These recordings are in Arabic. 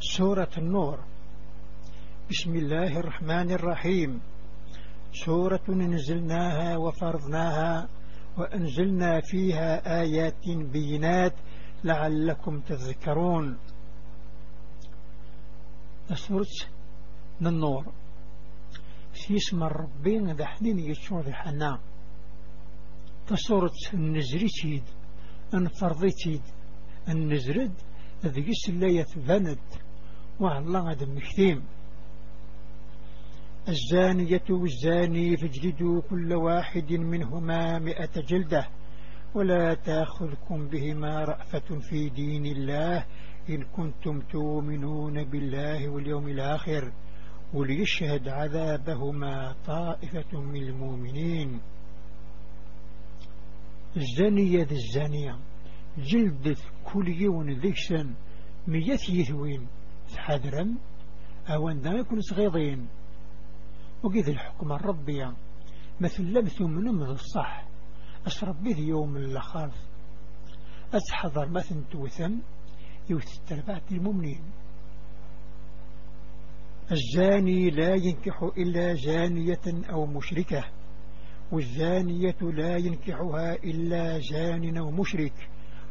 سورة النور. بسم الله الرحمن الرحيم. سورة نزلناها وفرضناها وأنزلنا فيها آيات بينات لعلكم تذكرون. سورة النور. في اسم الربين ذا حنين يتشور الحنان تصورة النزري تيد انفرضي تيد النزرد ذي السلاية بند والله هذا مكتيم. الزانية والزاني فاجلدوا كل واحد منهما مئة جلدة ولا تأخذكم بهما رأفة في دين الله إن كنتم تؤمنون بالله واليوم الآخر وليشهد عذابهما طائفة من المؤمنين. الزانية ذي الزانية جلدت كل يوم ذكسا مية يثوين. تحذرا أو أن يكون صغيضين وقذ الحكم الربية مثل لبث من الصح أشرب به يوم الأخاف أتحضر مثل توثم يوث المؤمنين الزاني لا ينكح إلا زانية أو مشركة والزانية لا ينكحها إلا زان أو مشرك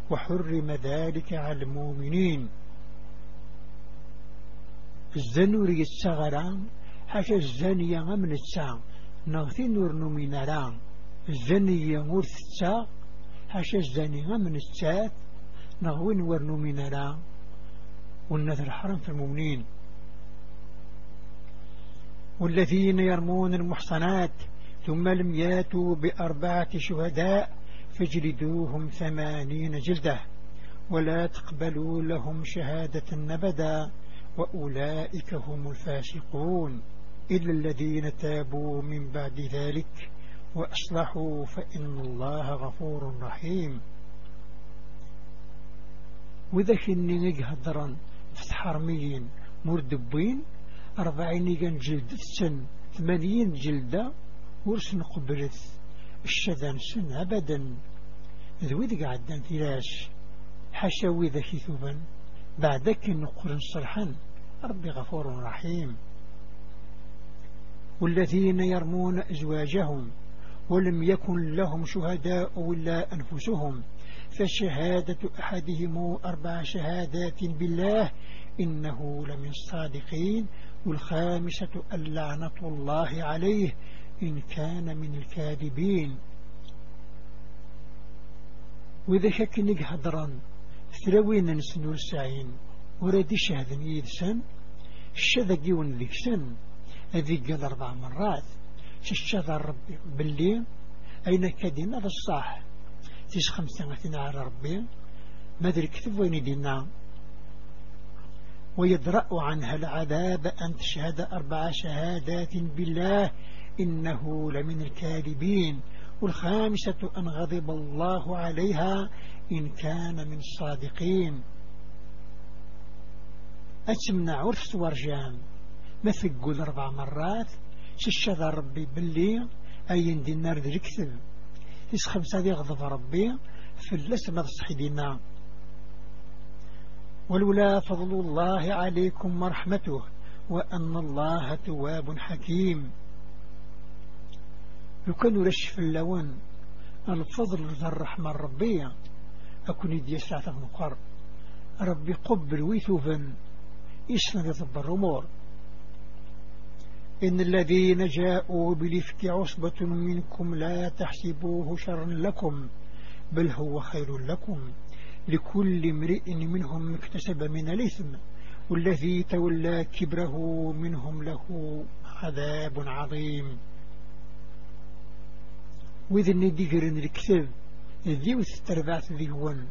وحرم ذلك على المؤمنين. الزنوري السغران حاشا الزانية من الساعة نغثي نور نميناران الزانية مرث الساعة حاشا الزانية من الساعة نغوي نور نميناران والنذر حرم في المؤمنين. والذين يرمون المحصنات ثم لم ياتوا بأربعة شهداء فاجلدوهم ثمانين جلدة. ولا تقبلوا لهم شهادة نبدا وأولئك هم الفاسقون إلا الذين تابوا من بعد ذلك وأصلحوا فإن الله غفور رحيم. وإذا كني نجهدرا فتحرميين مردبين أربعين جلد سن ثمانين جلدة ورسن قبلت الشذان سن أبدا. ذويد قعدان فلاش حاشا وذا كثوبا بعدك نقر صرحا ربي غفور رحيم. والذين يرمون أزواجهم ولم يكن لهم شهداء إلا أنفسهم فشهادة أحدهم أربع شهادات بالله إنه لمن الصادقين والخامسة اللعنة الله عليه إن كان من الكاذبين. وإذا شكنك هدرا ثروين نسنو السعين ورد شهد يدسن الشذق يون ذيك سن هذي قال أربع مرات. تشتغل ربي باللي أين كدين هذا الصح تيس خمسة على ربي. ما ذلك كتب وين دينا ويدرأ عنها العذاب أن تشهد أربع شهادات بالله إنه لمن الكاذبين. والخامسة أن غضب الله عليها إن كان من الصادقين. أتمنع عرس ما ثقل أربع مرات. ششد ربي باللي أين دي النار ذي الكثب. إس خمسة دي غضب ربي. في اللسمة الصحيدنا ولولا فضل الله عليكم ورحمته وأن الله تواب حكيم. لو كانوا رشف اللون. الفضل ذا الرحمة الربية. أكون يدي ساعة مقر. ربي قبل ويثوفا يضب الأمور إن الذين جاءوا بالإفك عصبة منكم لا تحسبوه شرا لكم بل هو خير لكم. لكل امرئ منهم اكتسب من الإثم والذي تولى كبره منهم له عذاب عظيم. وإذن ديقرن الكتاب ذي وستربعت ذي هون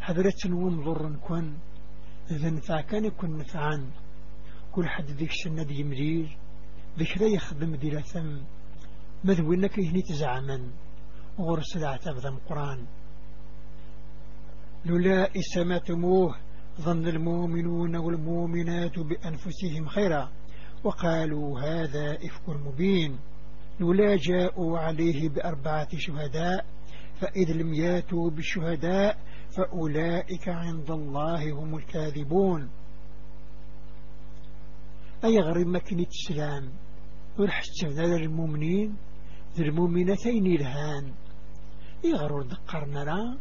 حضرت ومضر كون. إذا نفع كان يكون نفعان. كل حد ذيك السنة دي مدير ذكرى يخدم دي ثم. مذو إنك يهني تزعما وغرس العتاب ذا القرآن لولا إسماتموه ظن المؤمنون والمؤمنات بأنفسهم خيرا. وقالوا هذا إفك مبين. لولا جاءوا عليه بأربعة شهداء فإذ لم ياتوا بالشهداء فأولئك عند الله هم الكاذبون. أي غريب مكني تسلام ورحتنا للمؤمنين للمؤمنتين إلهان. أي غرور دقرنا لا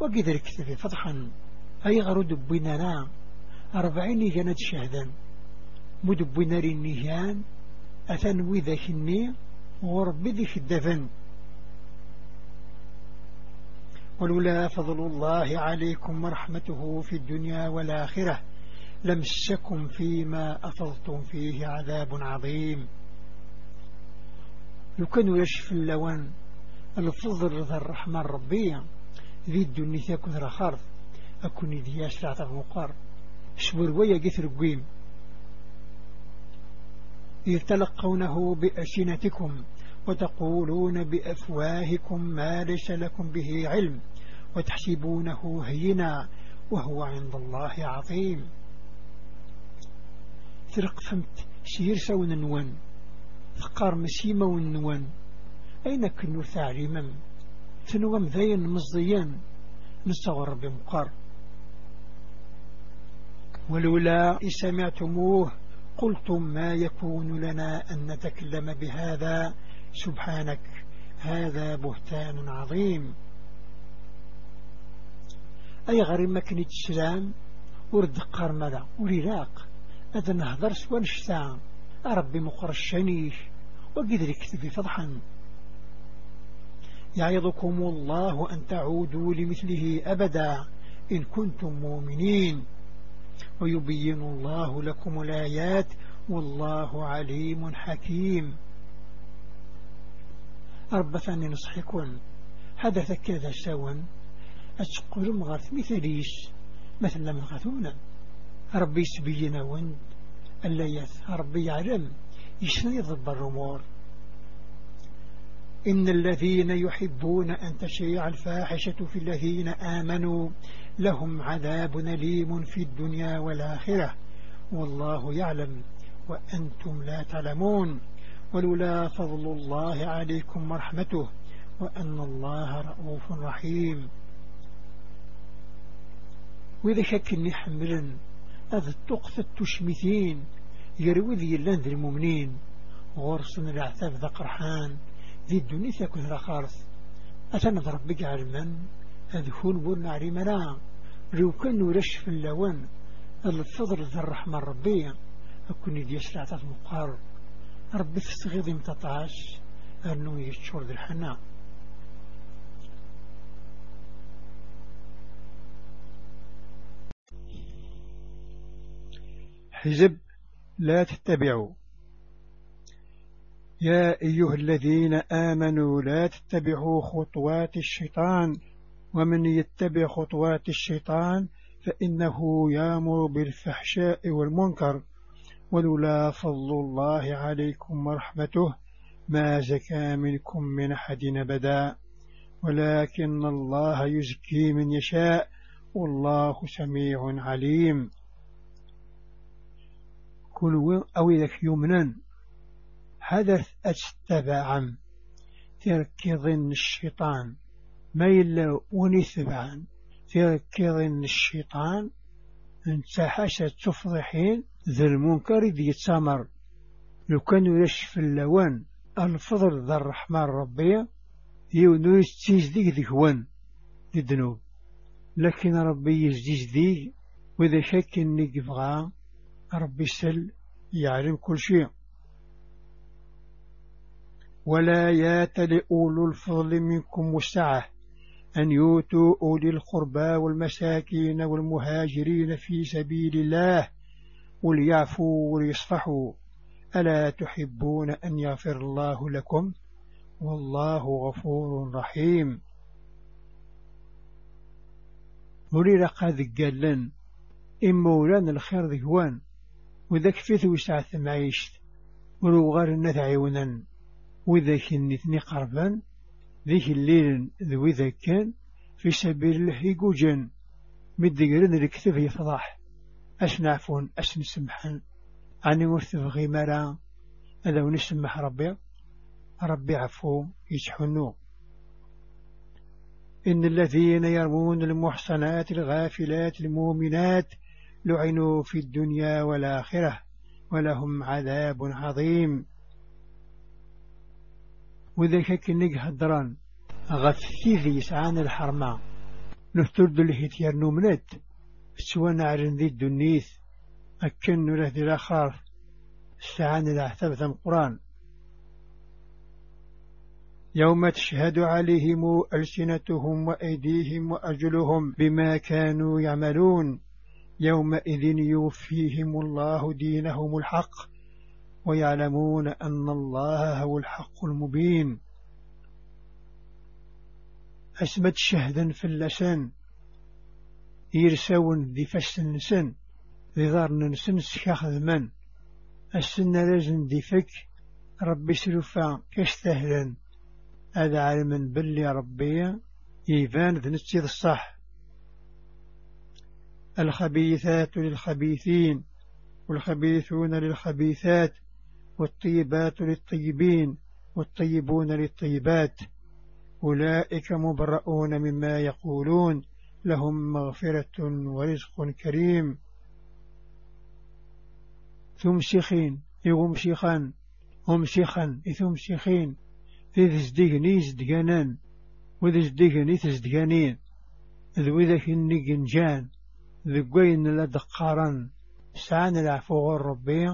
وقدر كتفي فضحا. أي غرور دبنا لا. أربعين جنة شهدا مدبنا للنهان أتنوي ذاك الني وربي ذيك الدفن ولولا فضل الله عليكم ورحمته في الدنيا والآخرة لمسكم فيما أفضتم فيه عذاب عظيم. كانوا يشف اللوان الفضل رضا الرحمن ربيا ذي الدنيا تكون رخارض أكون ذي أسرع تغمقار شبر ويا قثر قويم إذ تلقونه بأسنتكم وتقولون بأفواهكم ما ليس لكم به علم وتحسبونه هينا وهو عند الله عظيم. ثرق فمت سير سون نوان ثقار مسيمة ونوان أين كنو ثعليما ثنوام ذين مزيان. نستغر بمقار ولولا سمعتموه قلتم ما يكون لنا أن نتكلم بهذا؟ سبحانك هذا بهتان عظيم. أي غريب مكنة السلام؟ ورد قرملة ورلاق هذا نهضر سوى نشتا. ربي مقرشنيش وقدر يكتب فضحا. يعظكم الله أن تعودوا لمثله أبدا إن كنتم مؤمنين. ويبين الله لكم الآيات والله عليم حكيم. رب ثاني نصحكم حدث كذا سوا أتقول مغارث مثليش مثل لما غثونا. ربي سبينا وند الليات ربي يعلم يشني ضب الرمور؟ إن الذين يحبون أن تشيع الفاحشة في الذين آمنوا لهم عذاب أليم في الدنيا والآخرة. والله يعلم وأنتم لا تعلمون. ولولا فضل الله عليكم ورحمته وأن الله رؤوف رحيم. وإذا شك حملا هذا التقث التشمثين يروي ذي اللان ذي المؤمنين. غرصن العثاف ذا قرحان ذي الدنيا ثاكو ذا خارث أتنا ضرب بقى المن هذا هون بورنا عريمنا لو كانوا رش في اللوان الفضل ذا الرحمة الربية أكون يدي سلعة مقار ربي تستغيظ متطعش أنه يتشور ذي الحناء حزب لا تتبعوا. يا أيها الذين آمنوا لا تتبعوا خطوات الشيطان ومن يتبع خطوات الشيطان فإنه يأمر بالفحشاء والمنكر. ولولا فضل الله عليكم ورحمته ما زكى منكم من أحد أبدا. ولكن الله يزكي من يشاء. والله سميع عليم. كل أو ذاك يمنا حدث أتتبعا. تركض الشيطان. ما يلا ونثبعا تركض الشيطان. انت حاشا تفضحين. ذا المنكر ذي يتسامر. لو كانوا يشف اللوان الفضل ذا الرحمن ربي يونو يستيز ذيك ذكوان الذنوب لكن ربي يزديز ذيك وإذا شك إنك يبغى ربي سل يعلم كل شيء. ولا يات لأولو الفضل منكم وسعة أن يؤتوا أولي القربى والمساكين والمهاجرين في سبيل الله. وليعفوا وليصفحوا ألا تحبون أن يغفر الله لكم؟ والله غفور رحيم. مرير قد قال إما ولان الخير ذهوان وذاك فيث وسعة معيشت ولو النث عيونا وذاك النثني قربان ذيك الليل ذوي ذاك كان في سبيل الله يقوجن مدقرن الكتب يفضح. أش نعفون أش نسمحن عني ورث بغي مرا. هذا ونسمح ربي. ربي عفو يسحنو إن الذين يرمون المحصنات الغافلات المؤمنات لعنوا في الدنيا والآخرة ولهم عذاب عظيم. وإذا كنك هدران غثيذي يسعان الحرمة نفترد الهتيار نومنت سوانا عرن ذي الدنيث أكن نره ذي الأخار سعان الأحتاب ثم قرآن يوم تشهد عليهم ألسنتهم وأيديهم وأجلهم بما كانوا يعملون يومئذ يوفيهم الله دينهم الحق ويعلمون أن الله هو الحق المبين أسمت شهدا في اللسان يرسون ذي فسن سن ذي ضار ننسن سياخذ من السن لازم ذي فك ربي سلفا كاستهلا هذا علم بلي ربي يبان ذنتي الصح. الخبيثات للخبيثين والخبيثون للخبيثات والطيبات للطيبين والطيبون للطيبات. أولئك مبرؤون مما يقولون. لهم مغفرة ورزق كريم. ثم شيخين يغم شيخان هم شيخان ثم شيخين ذي زديغني زدقانان وذي زديغني تزدقانين ذو ذاك النجنجان ذقوين لدقارا سعان العفو ربي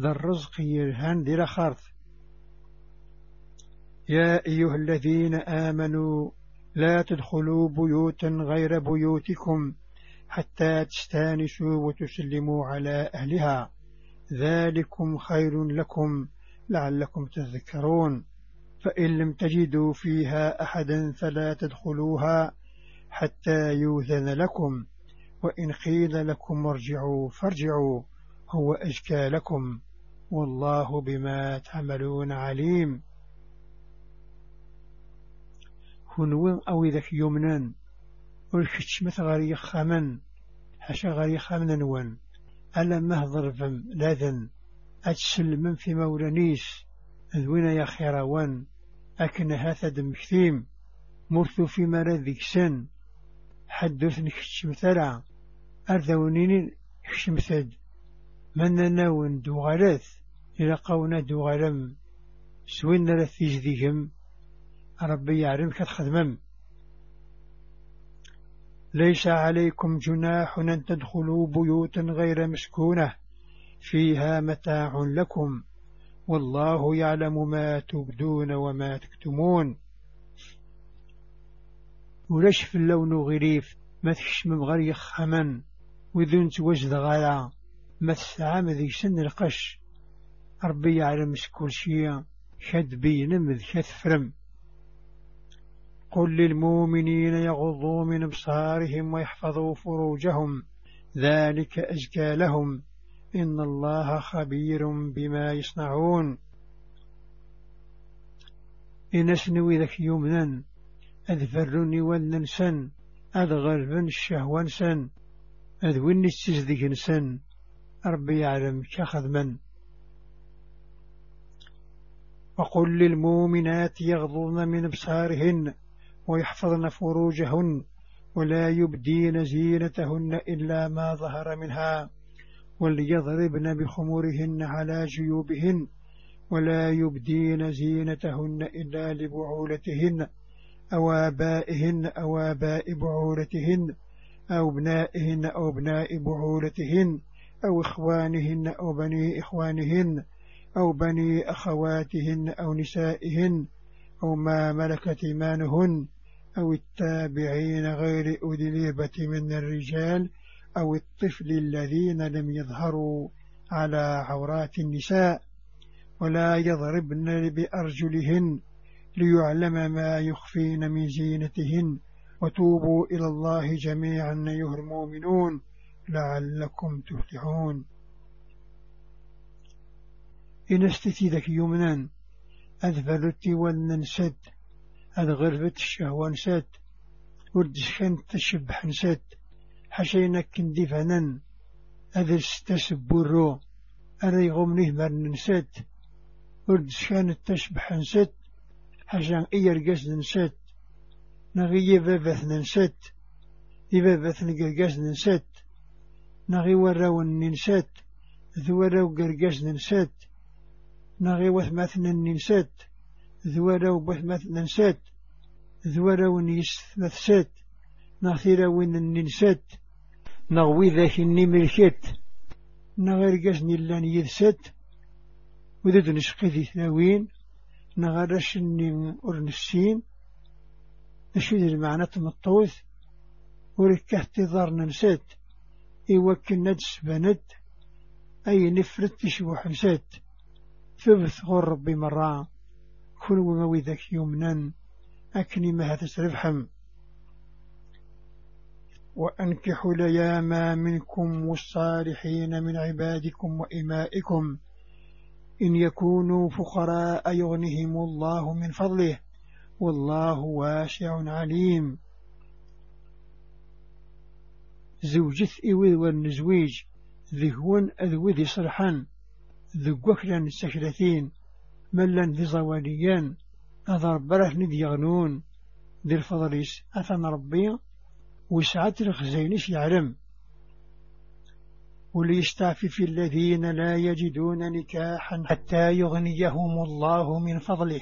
ذا الرزق يرهان ذي لخرث يا أيها الذين آمنوا لا تدخلوا بيوتا غير بيوتكم حتى تستانسوا وتسلموا على أهلها. ذلكم خير لكم لعلكم تذكرون. فإن لم تجدوا فيها أحدا فلا تدخلوها حتى يوذن لكم. وإن قيل لكم ارجعوا فارجعوا هو أزكى لكم. والله بما تعملون عليم. كنوين أو ذاك يمنان. والكتشمة غير خمن حشا غير خمن نوان. ألا مهضر فم لاذن أتسلم في مولانيس ذوين يا خيروان أكن هذا دمكتيم مرثو في مرذك سن. حدث نكتشم ثرع أرذونين كشمثد من ناون دوغالث. إلى قونا دوغالم. سوين رث يجديهم ربي يعلم كتخدمم. ليس عليكم جناح أن تدخلوا بيوتا غير مسكونة فيها متاع لكم. والله يعلم ما تبدون وما تكتمون. ولش في اللون غريف ما تشمم غير خمن. وذن توجد غايا ما تستعام ذي سن القش. ربي يعلم كل شيء شد بينم ذي فرم. قل للمؤمنين يغضوا من أبصارهم ويحفظوا فروجهم. ذلك أزكى لهم. إن الله خبير بما يصنعون. إن سنوي ذك يمنا أذفرني وننسن أذغربن الشهوان سن أذوني السزدق سن ربي يعلم كخذ من وقل للمؤمنات يغضضن من أبصارهن. ويحفظن فروجهن ولا يبدين زينتهن إلا ما ظهر منها وليضربن بخمورهن على جيوبهن ولا يبدين زينتهن إلا لبعولتهن أو آبائهن أو آباء بعولتهن أو ابنائهن أو ابناء بعولتهن أو إخوانهن أو بني إخوانهن أو بني أخواتهن أو نسائهن أو ما ملكت إيمانهن. أو التابعين غير أولي الهبة من الرجال أو الطفل الذين لم يظهروا على عورات النساء ولا يضربن بأرجلهن ليعلم ما يخفين من زينتهن. وتوبوا إلى الله جميعا أيها المؤمنون لعلكم تفلحون. إن ذك يمنا أذفلت وننسد أذغرفت الشهوة نسد وردشكن تشبح نسد حشينا كندي فنن أذر ستسبورو أري غمنيه مرن نسد وردشكن تشبح نسد حشان إيرقس نسد نغي بابث ننسد إبابث نقرقس نسد نغي وراون ننسد ذولا وقرقاز ننسات نغي وثماثنا ننسات ذولا وبثماثنا ننسات ذولا ونيس مثسات نغثيرا وين ننسات نغوي ذاك النملكات نغير نلان يذسات وذد نشقي ذي ثلاوين نغرش النم أرنسين نشيد المعنى تمطوث وركه تظهر ننسات إيوا كنا تسبنت أي نفرت تشوح نسات ثبت غر ربي مرة. كل وما ذاك يمنا أكني ما تسرفحم وأنكحوا لياما منكم والصالحين من عبادكم وإمائكم. إن يكونوا فقراء يغنهم الله من فضله. والله واسع عليم. زوجث إوذ والنزويج ذهون أذوذ صرحان ذقوكلا السكرتين ملا ذي زواليان أضرب بره ندي يغنون ذي الفضليس أثن ربي وسعة الخزينش يعلم. وليستعفف الذين لا يجدون نكاحا حتى يغنيهم الله من فضله.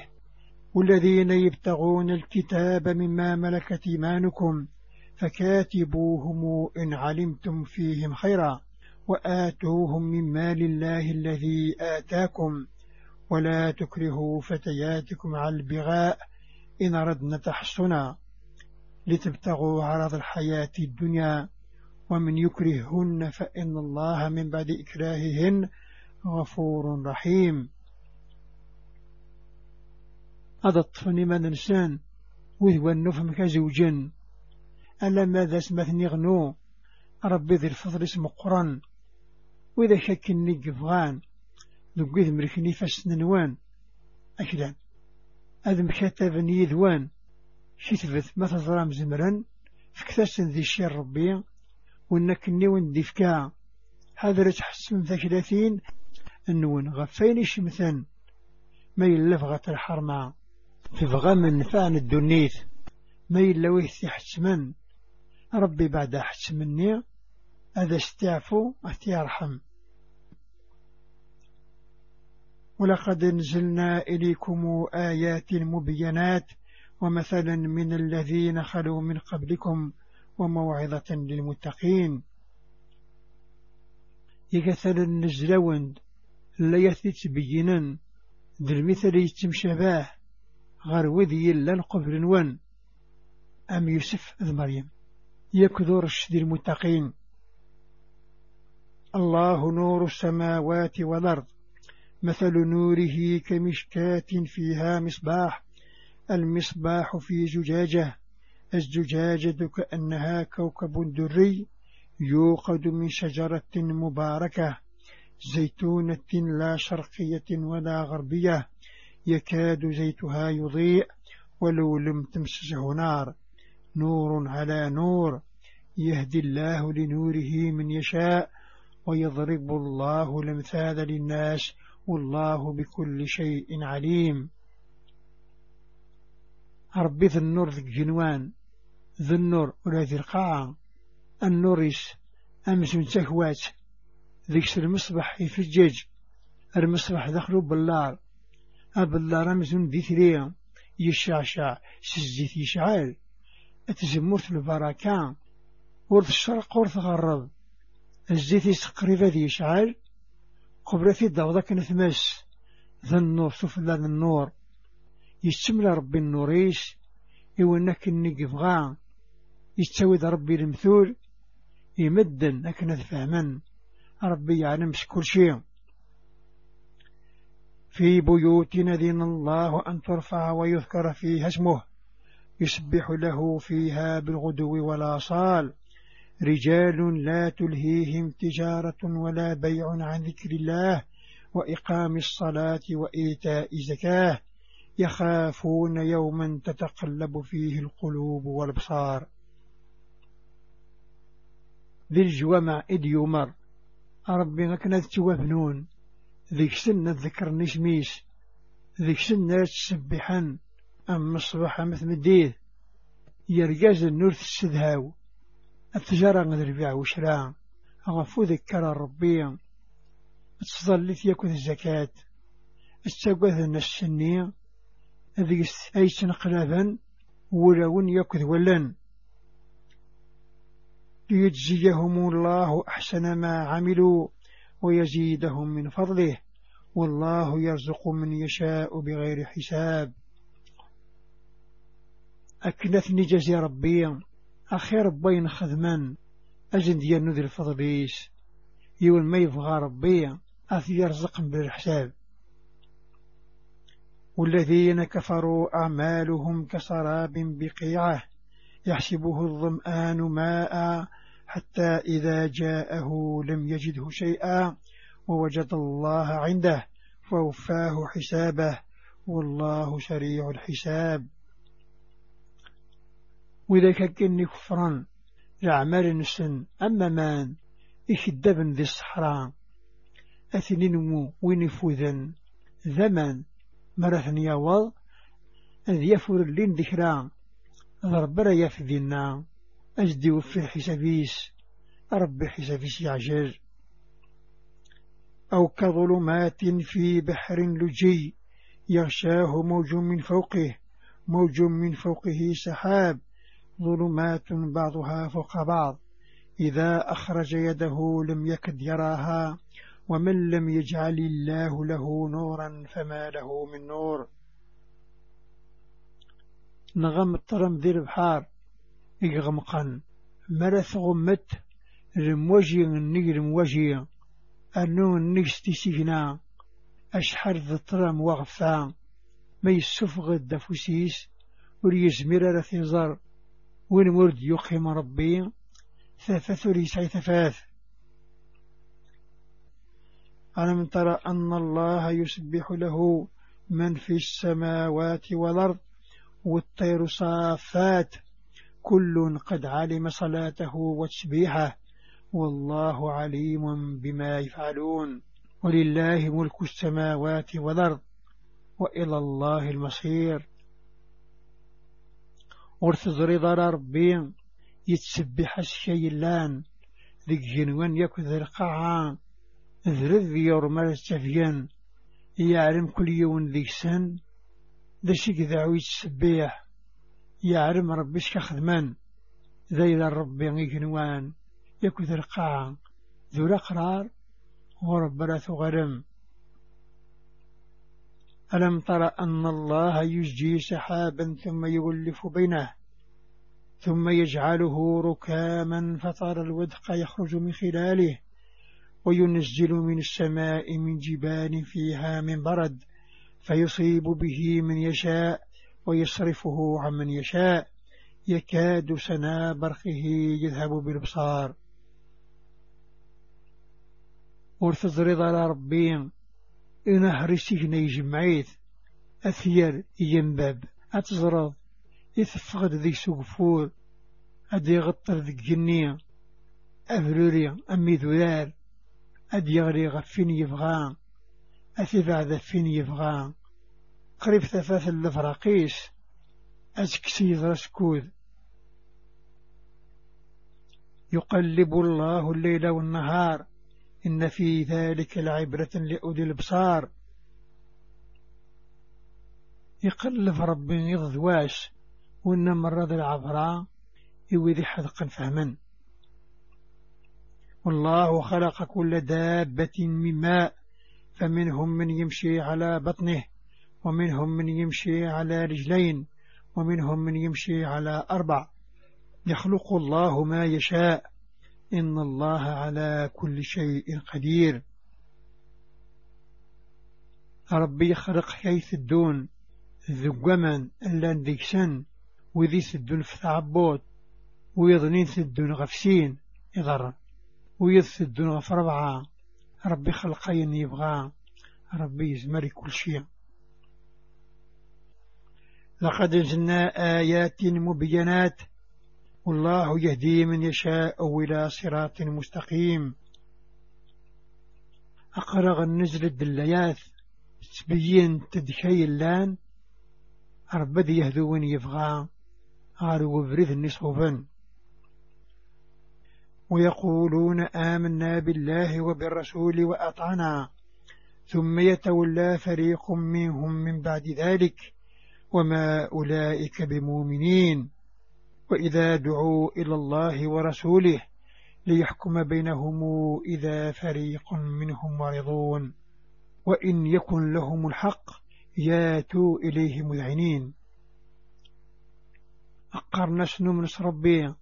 والذين يبتغون الكتاب مما ملكت إيمانكم فكاتبوهم إن علمتم فيهم خيرا وآتوهم من مال الله الذي آتاكم. ولا تكرهوا فتياتكم على البغاء إن أردنا تحصنا لتبتغوا عرض الحياة الدنيا ومن يكرههن فإن الله من بعد إكراههن غفور رحيم. هذا الطفل من إنسان وذو النفهم كزوجا ألا ماذا اسمثني غنو ربي ذي الفضل اسم قرآن. وإذا قذ مركني فسننوان أكلان هذا مكتب يذوان. شتفت ما تظلم زمرا فكتاسن ذي الشير ربي. وانك نيون ديفكا هذا تحسن ذا ثلاثين النون غفين شمثا ما يلفغة الحرمة. تبغى من نفان الدنيث. ما يلويه حسمن ربي بعد حسمني هذا استعفو. أتيرحم ولقد نزلنا إليكم آيات مبينات ومثلا من الذين خلوا من قبلكم وموعظة للمتقين. يكثر النزلون لا يثبت بينا. ذي المثل يتمشباه غير وذي لن قبل ون. أم يوسف ذي مريم. يكذر الشدي المتقين. الله نور السماوات والأرض. مثل نوره كمشكاة فيها مصباح المصباح في زجاجة الزجاجة كأنها كوكب دري يوقد من شجرة مباركة زيتونة لا شرقية ولا غربية يكاد زيتها يضيء ولو لم تمسسه نار. نور على نور يهدي الله لنوره من يشاء ويضرب الله الأمثال للناس والله بكل شيء عليم. ربي ذي النور ذي الجنوان ذي النور ولا ذي القاعة النوريس أمس من تهوات ذيك المصبح يفجج المصبح دخلوا باللار. أباللار أمس ذي ثريا يشعشع سزيت يشعل أتزمرت البركة ورث الشرق ورث غرب الزيت يسقريبا ذي يشعل قبل في الدغضة كانت مس ذا النور سفلا النور يستمل ربي النوريش إونك النقف غا يستوي ربي المثول يمدن أكن فهما ربي يعلم كل شيء في بيوت ندين الله أن ترفع ويذكر فيها اسمه يسبح له فيها بالغدو والآصال رجال لا تلهيهم تجارة ولا بيع عن ذكر الله وإقام الصلاة وإيتاء زكاة يخافون يوما تتقلب فيه القلوب والبصار ذي الجوامع إذ يمر. ربي غكنا توافنون ذيك سنة ذكر نشميس ذيك سنة تسبحا أم الصباح مثل مديه يرجاز النور التجارة الربيع وشراء. غفو ذكر ربي. تصليت ياكل الزكاة. استقوذ السنية ذي أي سنقلابا ولون ياكل ولن. ليجزيهم الله أحسن ما عملوا ويزيدهم من فضله. والله يرزق من يشاء بغير حساب. أكنثني جزي ربي. أخير بين خدما أجن ديال نذر الفضليس يول ما يبغى ربي أثي يرزق بالحساب. والذين كفروا أعمالهم كسراب بقيعة. يحسبه الظمآن ماء حتى إذا جاءه لم يجده شيئا. ووجد الله عنده فوفاه حسابه. والله سريع الحساب. وإذا كان كفرا لعمال نسن. أما مان إخدبا ذي الصحراء؟ أثنين مو وينفوذا ذمن مرثن يوض أذ يفر اللين ذكرا ضربرا يفذينا. أجدي وفي حسابيس. ربي حسابيس يعجل أو كظلمات في بحر لجي. يغشاه موج من فوقه موج من فوقه سحاب. ظلمات بعضها فوق بعض. إذا أخرج يده لم يكد يراها ومن لم يجعل الله له نورا فما له من نور. نغم الطرم ذي البحار يغمقا مرث غمت الموجي النجر موجي أنو النجستي سيجنا أشحر ذي الطرم وغفا. ما يسفغ الدفوسيس وريزمير رثيزر وين ورد يقيم ربي؟ ثاثة ريسعي ثفاث ألم ترى أن الله يسبح له من في السماوات والأرض والطير صافات. كل قد علم صلاته وتسبيحه. والله عليم بما يفعلون. ولله ملك السماوات والأرض وإلى الله المصير. ورث رضا ربي يتسبح الشيء اللان ذيك جنوان يكذ القاعة ذرذ يورمال السفيان. يعلم كل يوم ذيك سن ذا شيك ذاوي يعلم ربي شخدمان ذا إذا ربي يجنوان يكذ القاعة ذو الأقرار ورب لا غرم. ألم تر أن الله يججي سحابا ثم يولف بينه ثم يجعله ركاما فترى الودق يخرج من خلاله وينزل من السماء من جبال فيها من برد فيصيب به من يشاء ويصرفه عن من يشاء يكاد سنا برقه يذهب بالبصار ورتضرض على ربي إنهر سجن جمعيت أثير ينباب أتزرض. يتفقد ذي سقفور أدي يغطر ذي الجنية أفروري أمي ذلال أدي يغري غفين يفغان أثبع ذفين يفغان قريب ثفاث اللفراقيس أسكسي رسكود يقلب الله الليل والنهار. إن في ذلك العبرة لأولي البصار يقلب ربي يضواش وإن مرض العبراء يوذي حذقا فهما. والله خلق كل دابة من ماء فمنهم من يمشي على بطنه ومنهم من يمشي على رجلين ومنهم من يمشي على أربع. يخلق الله ما يشاء إن الله على كل شيء قدير. ربي يخلق حيث الدون ذقما ألا نديكسن وذي سدون في تعبوت ويظنين سدون غفسين يضر ويذ سدون غف ربعة. ربي خلقين يبغى ربي يزمري كل شيء. لقد أنزلنا آيات مبينات والله يهدي من يشاء إلى صراط مستقيم. أقرغ النزل الدليات تبين تدخي اللان. ربد يهدون يفغى. غارو بريد النصوفن ويقولون آمنا بالله وبالرسول وأطعنا. ثم يتولى فريق منهم من بعد ذلك. وما أولئك بمؤمنين. وإذا دعوا إلى الله ورسوله ليحكم بينهم إذا فريق منهم معرضون وإن يكن لهم الحق ياتوا إليه مذعنين أقرنا شنو من ربي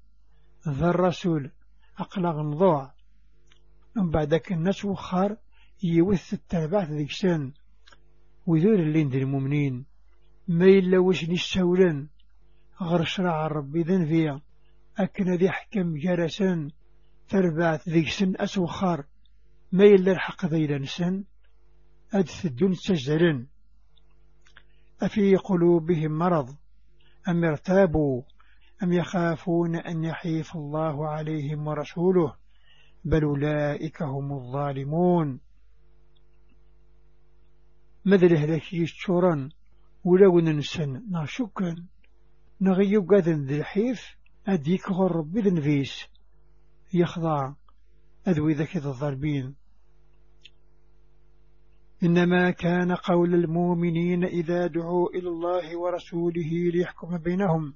ذا الرسول أقلق نضوع من بعدك الناس وخار يوث التابعات ذيك سن. وذول اللي ندير المؤمنين ما إلا وش نستولا غير شرع ربي ذن فيها أكن ذي حكم جرسا تربعت ذيك سن أسوخار. ما إلا الحق ذي لنسن أدث الدون سجدلن أفي قلوبهم مرض أم ارتابوا؟ أم يخافون أن يحيف الله عليهم ورسوله؟ بل أولئك هم الظالمون. ماذا لك يشترا ولو ننسن نغيو قذن ذي الحيف أديك غرب بذن فيس يخضع أذوي ذكي الظالمين. إنما كان قول المؤمنين إذا دعوا إلى الله ورسوله ليحكم بينهم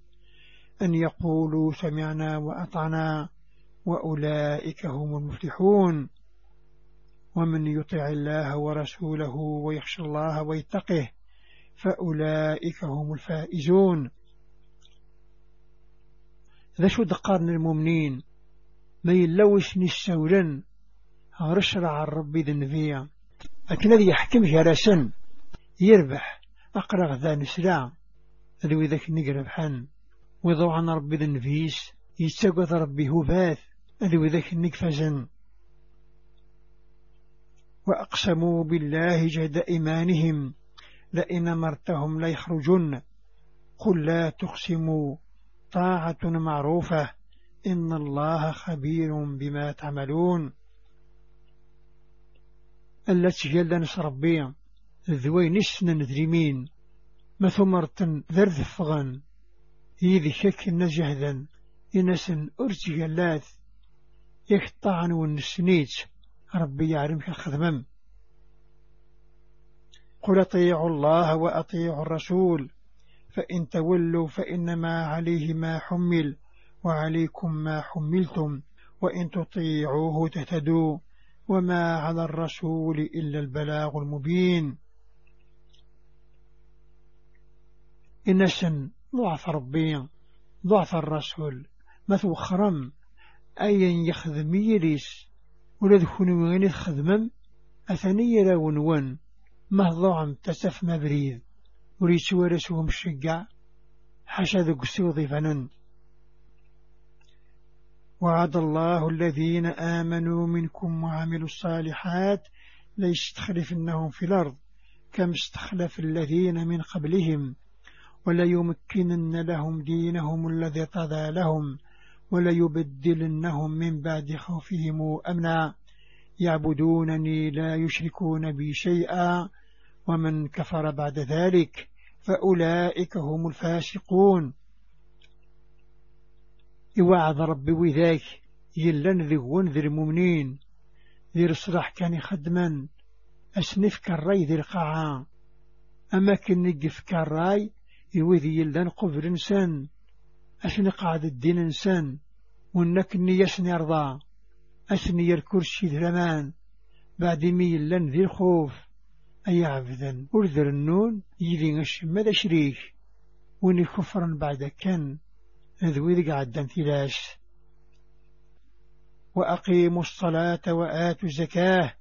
أن يقولوا سمعنا وأطعنا وأولئك هم المفلحون. ومن يطع الله ورسوله ويخشى الله ويتقه فأولئك هم الفائزون. ذا شو دقارن المؤمنين؟ ما يلوش نسولا غرشرع الرب ذا النبي لكن الذي يحكم جرسا يربح. أقرغ ذا نسلا ذو ذاك نقرب حن وضو عن ربي ذا النفيس يتساقط ربي هباث ذو ذاك النقفزن وأقسموا بالله جهد إيمانهم. لئن أمرتهم ليخرجن قل لا تقسموا. طاعة معروفة. إن الله خبير بما تعملون. التي جلد نسربي ذوي نسنا ندريمين. ما ثمرة ذرذ فغن. يذي شك نجهدا إنسن أرجي جلات يخطعن والنسنيت ربي يعلمك الخدمم. قل أطيعوا الله وأطيعوا الرسول. فإن تولوا فإنما عليه ما حمل وعليكم ما حملتم وإن تطيعوه تهتدوا وما على الرسول إلا البلاغ المبين. إن سن ضعف ربي ضعف الرسول مثو خرم أين يخدم يليس ولا ذكون وين يخدمم أثني يرى ونون مهضوع تسف مبريد وريس ورسوهم الشقع حشا ذو قسوضي فنن وعد الله الذين آمنوا منكم وعملوا الصالحات ليستخلفنهم في الأرض كم استخلف الذين من قبلهم وليمكنن لهم دينهم الذي طذى لهم وليبدلنهم من بعد خوفهم أمنا يعبدونني لا يشركون بي شيئا ومن كفر بعد ذلك فأولئك هم الفاسقون. يوعد ربي وذاك يلن ذي ذي المؤمنين. ذي الصلاح كان يخدما أسنف كالراي ذي القاعة. أما كن نقف كالراي يوذي يلن قبر إنسان أسن قاعد الدين إنسان ونك يسني يرضى أسني الكرسي ذي بعد مي يلن ذي الخوف. أي عبدا. أرذر النون يذي غش ماذا شريك. وني كفرا بعد كان ذوي ذي قعدان ثلاث وأقيموا الصلاة وآتوا الزكاة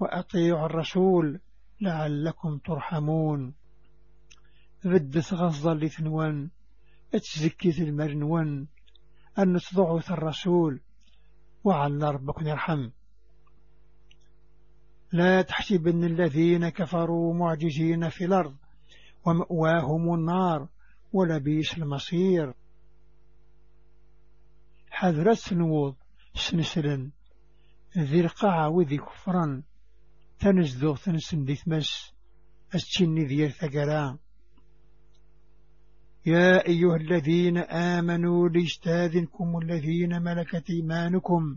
وأطيعوا الرسول لعلكم ترحمون. بدت غصة لثنوان اتزكيت المرنوان. أن تضعث الرسول وعلى ربكم يرحم. لا تحسبن الذين كفروا معجزين في الأرض ومأواهم النار ولبيس المصير. حذر السنوض سنسلن ذي القاعة وذي كفرا تنزدو تنسن دي ثمس أستشني ذي ثقرا يا أيها الذين آمنوا ليستاذنكم الذين ملكت إيمانكم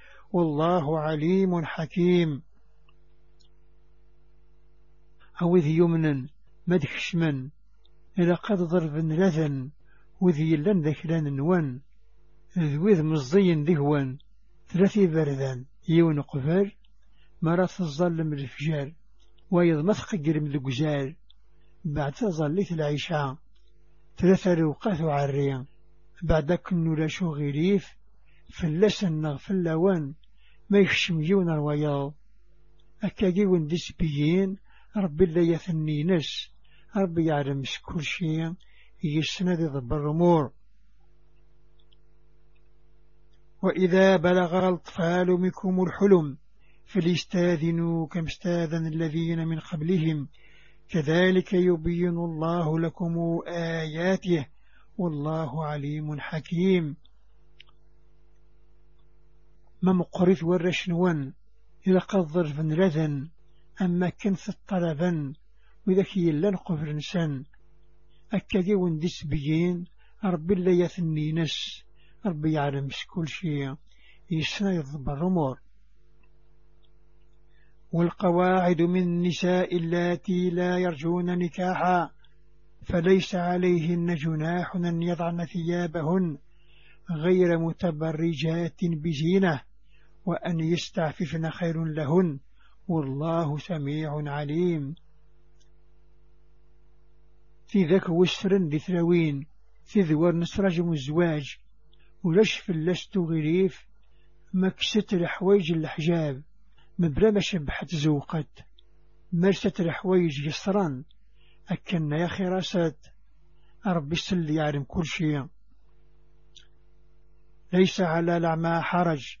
والله عليم حكيم. أوذ يمنا مدخش من إذا قد ضرب لذن وذي لن ذكران نوان ذوذ مزين ذهوان ثلاثي بردان يون قفار مرات الظلم الفجار ويض مثقجر من بعد ظليت العيشة ثلاثة روقات وعريا بعد كنو لا شو غريف فلسن في اللوان ما يخشم يون الوياض أكاقي وندس بيين ربي لا يثني نس ربي يعلم كل شيء يسند ضب الأمور. وإذا بلغ الأطفال منكم الحلم فليستاذنوا كم استاذن الذين من قبلهم. كذلك يبين الله لكم آياته والله عليم حكيم. ما مقرث إذا قد ظرف لذن أما كنث الطلبا وإذا كي لن قفر نسان. أكدي وندس بيين ربي لا يثني نس ربي يعلم كل شيء يسنى يضبر الأمور. والقواعد من النساء اللاتي لا يرجون نكاحا فليس عليهن جناح أن يضعن ثيابهن غير متبرجات بزينة. وأن يستعففن خير لهن. والله سميع عليم. في ذاك وسر لثروين في ذوار نسرجم الزواج. في اللست غريف مكست الحوايج الحجاب. مبلا ما شبحت زوقت. مرست الحوايج يسران أكن يا خراسات ربي السل يعلم كل شيء. ليس على الأعمى حرج.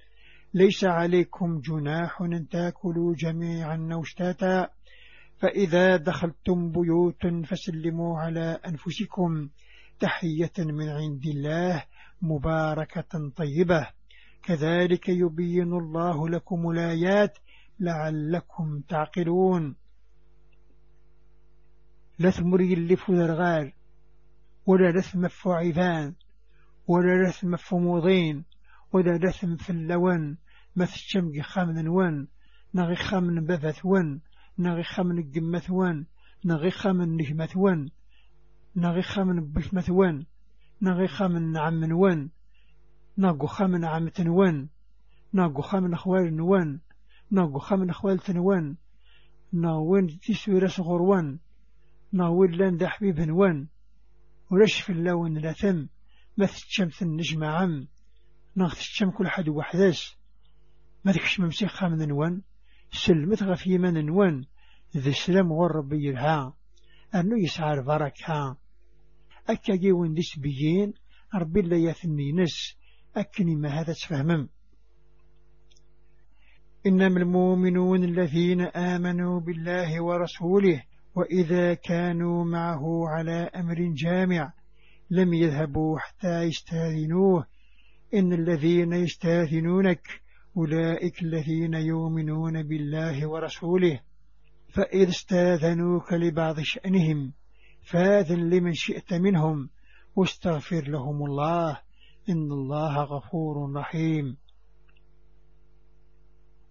ليس عليكم جناح أن تأكلوا جميعا أو اشتاتا فإذا دخلتم بيوت فسلموا على أنفسكم تحية من عند الله مباركة طيبة. كذلك يبين الله لكم الآيات لعلكم تعقلون. لثمر يلف ذرغار ولا لثم فعذان ولا لثم فموضين ولا لثم في اللون مثشم خامن ون نغي خامن بثث ون نغي خامن قمث ون نغي خامن نجمث ون نغي خامن بثمث ون نغي خامن نعم ون ناقو خامن عمة ون ناقو خامن أخوال نوان ناقو خامن أخوال تنوان ناوين تسوير صغر ون ناوين لأن دا حبيب نوان ورش في اللون لا ثم ما تتشمث النجمة عم. ناغ تتشم كل حد وحداش. ما تكش ممسيخ خامن نوان. سلمت غف يمن نوان. ذي السلام وربي يلها أنه يسعى البركة. أكا جيوان ديس بيين. ربي الله يثني نس. أكني ما هذا تفهمم. إنما المؤمنون الذين آمنوا بالله ورسوله وإذا كانوا معه على أمر جامع لم يذهبوا حتى يستاذنوه إن الذين يستاذنونك أولئك الذين يؤمنون بالله ورسوله فإذا استاذنوك لبعض شأنهم فاذن لمن شئت منهم واستغفر لهم الله إن الله غفور رحيم.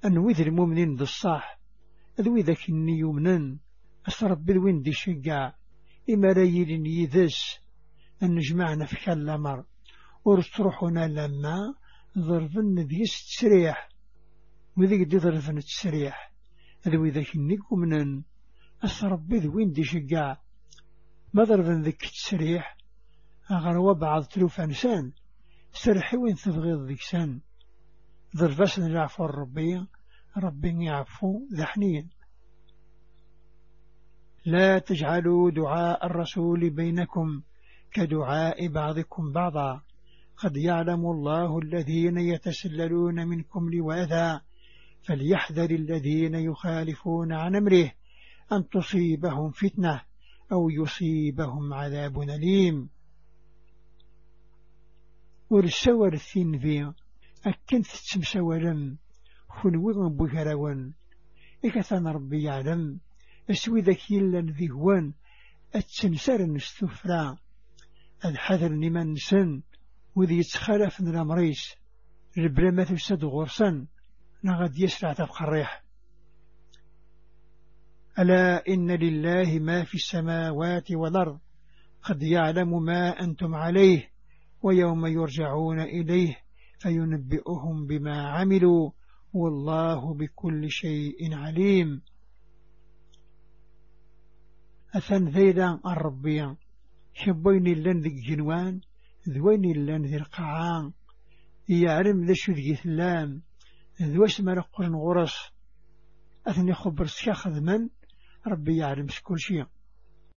أنوذ المؤمنين ذي الصح أذوي ذاك إني يمنن أسرب بالوين دي شقع إما ريل يذس أن نجمعنا في ورستروحنا لما ضربن ديس تسريح. وذيك دي ضربن تسريح؟ ذوي ذاك النقومنا أسربي ذوين دي شقع مضرب ذك تسريح؟ أغروا بعض تلوف أنسان. سرحي وين تبغيض ذيك سان. ضرباس نعفو الربي ربي يعفو ذا حنين لا تجعلوا دعاء الرسول بينكم كدعاء بعضكم بعضا. قد يعلم الله الذين يتسللون منكم لواذا فليحذر الذين يخالفون عن أمره أن تصيبهم فتنة أو يصيبهم عذاب أليم. ورسور الثين في أكنت تمسولا خنوي بكراون إكثان ربي يعلم أسوي ذاك يلا ذي هوان أتسنسر نستفرا الحذر لمن سن وذي يتخالف من الأمريس. البلا تسد غرسا. نغد يسرع تبقى الريح ألا إن لله ما في السماوات والأرض. قد يعلم ما أنتم عليه ويوم يرجعون إليه فينبئهم بما عملوا. والله بكل شيء عليم. أثن ذيلا الربيا شبين اللن ذي ذوين اللن ذي القعان يعلم ذا شو ذي ثلام ذو اسم رقل غرس أثني خبر سياخذ من ربي يعلم كل شيء